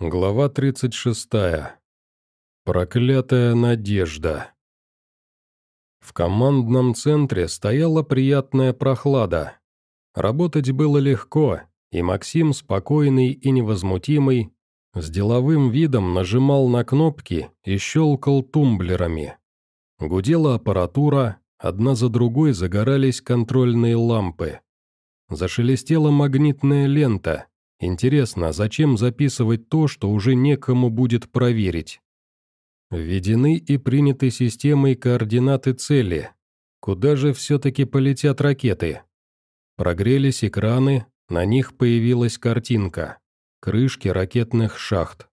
Глава 36. Проклятая надежда. В командном центре стояла приятная прохлада. Работать было легко, и Максим, спокойный и невозмутимый, с деловым видом нажимал на кнопки и щелкал тумблерами. Гудела аппаратура, одна за другой загорались контрольные лампы. Зашелестела магнитная лента, Интересно, зачем записывать то, что уже некому будет проверить? Введены и приняты системой координаты цели. Куда же все-таки полетят ракеты? Прогрелись экраны, на них появилась картинка. Крышки ракетных шахт.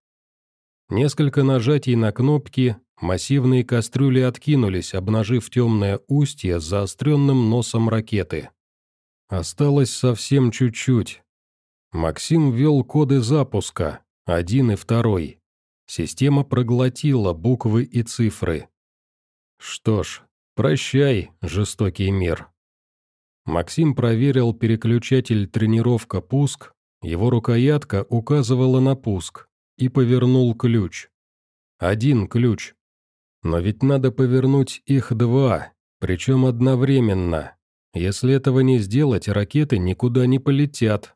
Несколько нажатий на кнопки, массивные кастрюли откинулись, обнажив темное устье с заостренным носом ракеты. Осталось совсем чуть-чуть, Максим ввел коды запуска, один и второй. Система проглотила буквы и цифры. Что ж, прощай, жестокий мир. Максим проверил переключатель тренировка-пуск, его рукоятка указывала на пуск, и повернул ключ. Один ключ. Но ведь надо повернуть их два, причем одновременно. Если этого не сделать, ракеты никуда не полетят.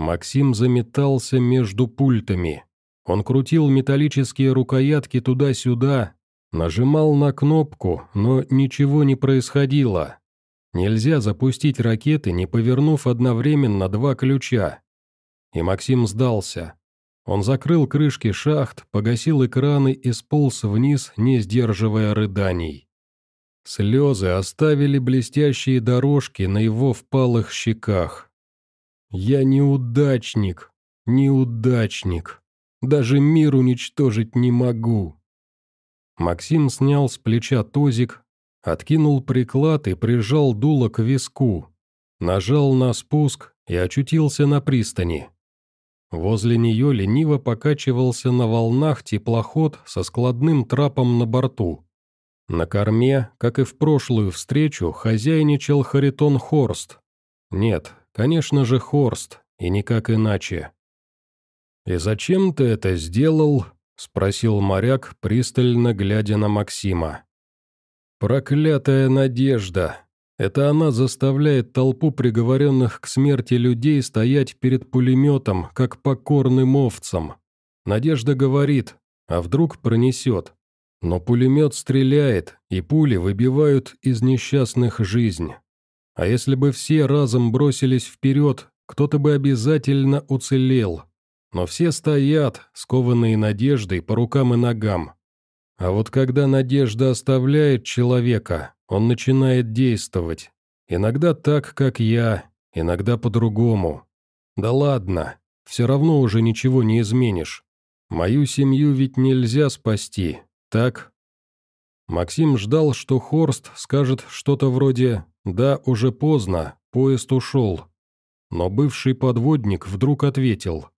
Максим заметался между пультами. Он крутил металлические рукоятки туда-сюда, нажимал на кнопку, но ничего не происходило. Нельзя запустить ракеты, не повернув одновременно два ключа. И Максим сдался. Он закрыл крышки шахт, погасил экраны и сполз вниз, не сдерживая рыданий. Слезы оставили блестящие дорожки на его впалых щеках. Я неудачник, неудачник. Даже мир уничтожить не могу. Максим снял с плеча тозик, откинул приклад и прижал дуло к виску. Нажал на спуск и очутился на пристани. Возле нее лениво покачивался на волнах теплоход со складным трапом на борту. На корме, как и в прошлую встречу, хозяйничал Харитон Хорст. Нет, Конечно же, Хорст, и никак иначе. «И зачем ты это сделал?» — спросил моряк, пристально глядя на Максима. «Проклятая надежда! Это она заставляет толпу приговоренных к смерти людей стоять перед пулеметом, как покорным овцам. Надежда говорит, а вдруг пронесет. Но пулемет стреляет, и пули выбивают из несчастных жизнь. А если бы все разом бросились вперед, кто-то бы обязательно уцелел. Но все стоят, скованные надеждой по рукам и ногам. А вот когда надежда оставляет человека, он начинает действовать. Иногда так, как я, иногда по-другому. Да ладно, все равно уже ничего не изменишь. Мою семью ведь нельзя спасти, так? Максим ждал, что Хорст скажет что-то вроде да, уже поздно, поезд ушел. Но бывший подводник вдруг ответил.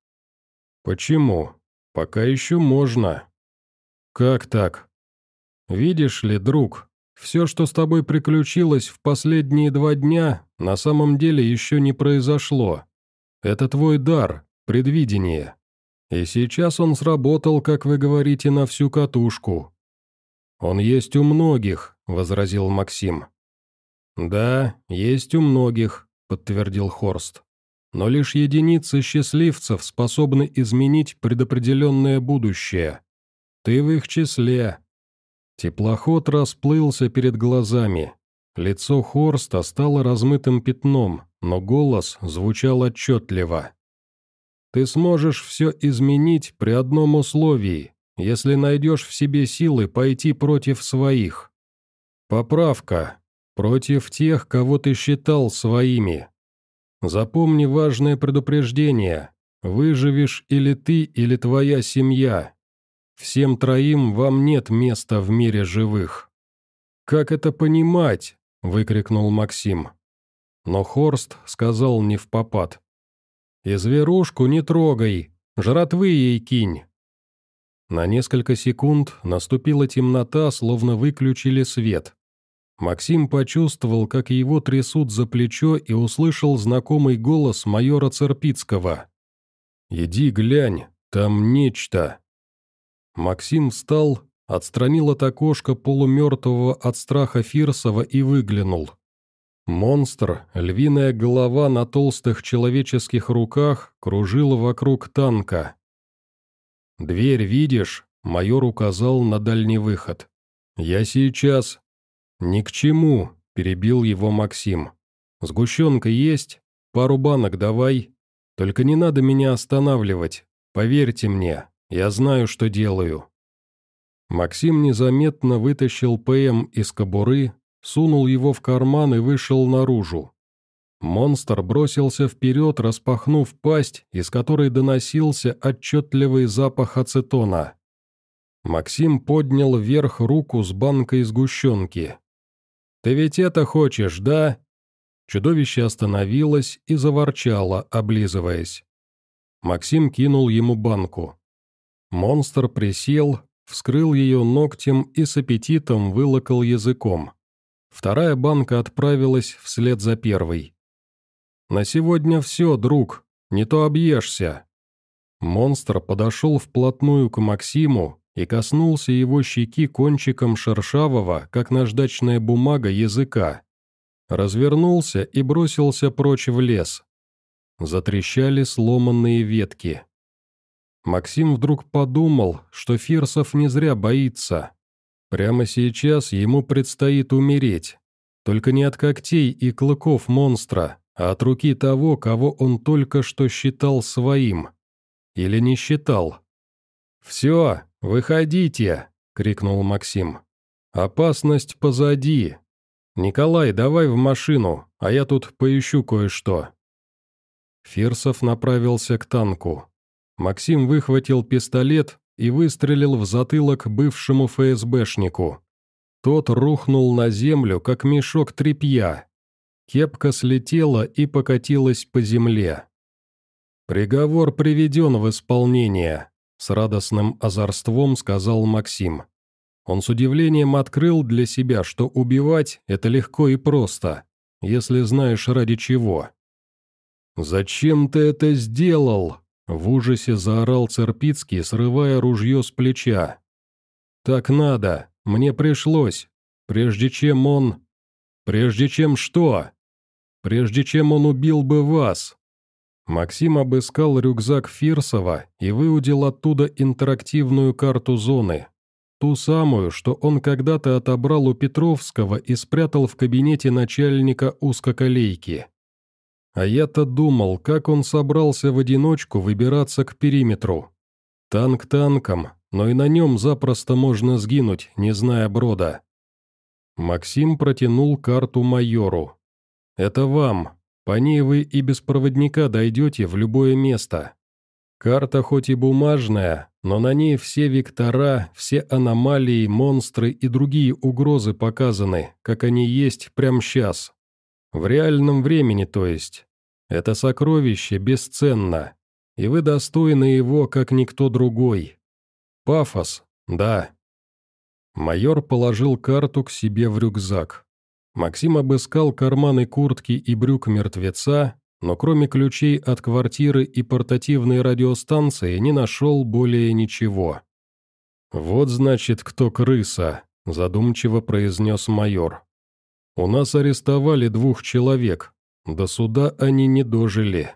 «Почему? Пока еще можно». «Как так?» «Видишь ли, друг, все, что с тобой приключилось в последние два дня, на самом деле еще не произошло. Это твой дар, предвидение. И сейчас он сработал, как вы говорите, на всю катушку». «Он есть у многих», — возразил Максим. «Да, есть у многих», — подтвердил Хорст. «Но лишь единицы счастливцев способны изменить предопределенное будущее. Ты в их числе». Теплоход расплылся перед глазами. Лицо Хорста стало размытым пятном, но голос звучал отчетливо. «Ты сможешь все изменить при одном условии, если найдешь в себе силы пойти против своих. Поправка. Против тех, кого ты считал своими. Запомни важное предупреждение. Выживешь или ты, или твоя семья. Всем троим вам нет места в мире живых». «Как это понимать?» – выкрикнул Максим. Но Хорст сказал не в попад. «И зверушку не трогай, жратвы ей кинь». На несколько секунд наступила темнота, словно выключили свет. Максим почувствовал, как его трясут за плечо и услышал знакомый голос майора Церпицкого. «Иди глянь, Там нечто. Максим встал, отстранил от окошка полумертвого от страха Фирсова и выглянул. Монстр, львиная голова на толстых человеческих руках, кружила вокруг танка. «Дверь видишь?» — майор указал на дальний выход. «Я сейчас...» «Ни к чему», — перебил его Максим. «Сгущенка есть? Пару банок давай. Только не надо меня останавливать. Поверьте мне, я знаю, что делаю». Максим незаметно вытащил ПМ из кобуры, сунул его в карман и вышел наружу. Монстр бросился вперед, распахнув пасть, из которой доносился отчетливый запах ацетона. Максим поднял вверх руку с банкой сгущенки. «Ты ведь это хочешь, да?» Чудовище остановилось и заворчало, облизываясь. Максим кинул ему банку. Монстр присел, вскрыл ее ногтем и с аппетитом вылокал языком. Вторая банка отправилась вслед за первой. «На сегодня все, друг, не то объешься». Монстр подошел вплотную к Максиму и коснулся его щеки кончиком шершавого, как наждачная бумага, языка. Развернулся и бросился прочь в лес. Затрещали сломанные ветки. Максим вдруг подумал, что Фирсов не зря боится. Прямо сейчас ему предстоит умереть. Только не от когтей и клыков монстра, от руки того, кого он только что считал своим. Или не считал. «Все, выходите!» — крикнул Максим. «Опасность позади. Николай, давай в машину, а я тут поищу кое-что». Фирсов направился к танку. Максим выхватил пистолет и выстрелил в затылок бывшему ФСБшнику. Тот рухнул на землю, как мешок тряпья. Кепка слетела и покатилась по земле. «Приговор приведен в исполнение», — с радостным озорством сказал Максим. Он с удивлением открыл для себя, что убивать — это легко и просто, если знаешь ради чего. «Зачем ты это сделал?» В ужасе заорал Церпицкий, срывая ружье с плеча. «Так надо, мне пришлось. Прежде чем он... Прежде чем что? Прежде чем он убил бы вас!» Максим обыскал рюкзак Фирсова и выудил оттуда интерактивную карту зоны. Ту самую, что он когда-то отобрал у Петровского и спрятал в кабинете начальника узкоколейки. А я-то думал, как он собрался в одиночку выбираться к периметру. Танк танком, но и на нем запросто можно сгинуть, не зная брода. Максим протянул карту майору. «Это вам. По ней вы и без проводника дойдете в любое место. Карта хоть и бумажная, но на ней все вектора, все аномалии, монстры и другие угрозы показаны, как они есть прямо сейчас. В реальном времени, то есть. Это сокровище бесценно, и вы достойны его, как никто другой. Пафос, да. Майор положил карту к себе в рюкзак. Максим обыскал карманы куртки и брюк мертвеца, но кроме ключей от квартиры и портативной радиостанции не нашел более ничего. «Вот значит, кто крыса», – задумчиво произнес майор. У нас арестовали двух человек. До суда они не дожили.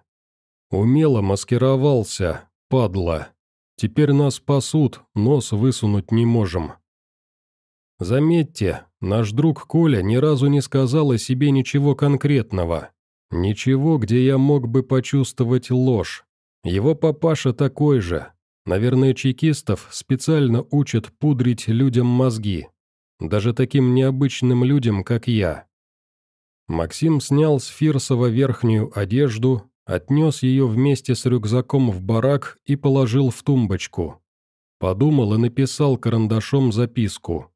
Умело маскировался, падла. Теперь нас спасут, нос высунуть не можем. Заметьте, наш друг Коля ни разу не сказал о себе ничего конкретного. Ничего, где я мог бы почувствовать ложь. Его папаша такой же. Наверное, чекистов специально учат пудрить людям мозги даже таким необычным людям, как я. Максим снял с Фирсова верхнюю одежду, отнес ее вместе с рюкзаком в барак и положил в тумбочку. Подумал и написал карандашом записку.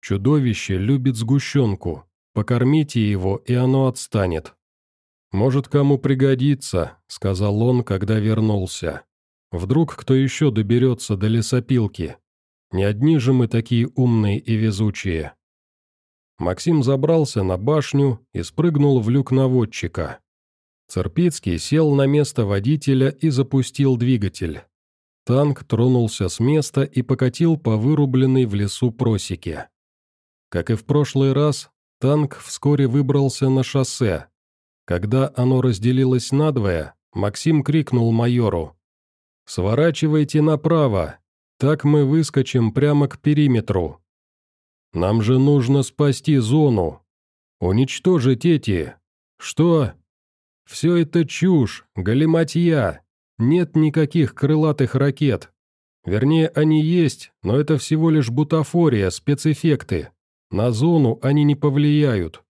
«Чудовище любит сгущенку. Покормите его, и оно отстанет». «Может, кому пригодится», — сказал он, когда вернулся. «Вдруг кто еще доберется до лесопилки. Не одни же мы такие умные и везучие. Максим забрался на башню и спрыгнул в люк наводчика. Церпицкий сел на место водителя и запустил двигатель. танк тронулся с места и покатил по вырубленной в лесу просеке. Как и в прошлый раз, танк вскоре выбрался на шоссе. Когда оно разделилось надвое, Максим крикнул майору. «Сворачивайте направо, так мы выскочим прямо к периметру. Нам же нужно спасти зону. Уничтожить эти... Что? Все это чушь, галиматья. Нет никаких крылатых ракет. Вернее, они есть, но это всего лишь бутафория, спецэффекты. На зону они не повлияют.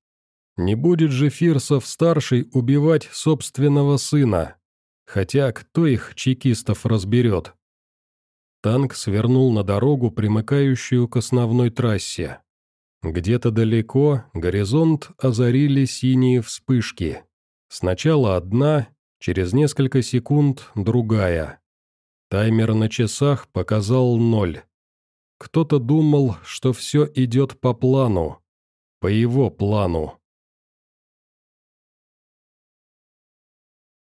Не будет же Фирсов-старший убивать собственного сына. Хотя кто их, чекистов, разберет? Танк свернул на дорогу, примыкающую к основной трассе. Где-то далеко горизонт озарили синие вспышки. Сначала одна, через несколько секунд другая. Таймер на часах показал ноль. Кто-то думал, что все идет по плану. По его плану.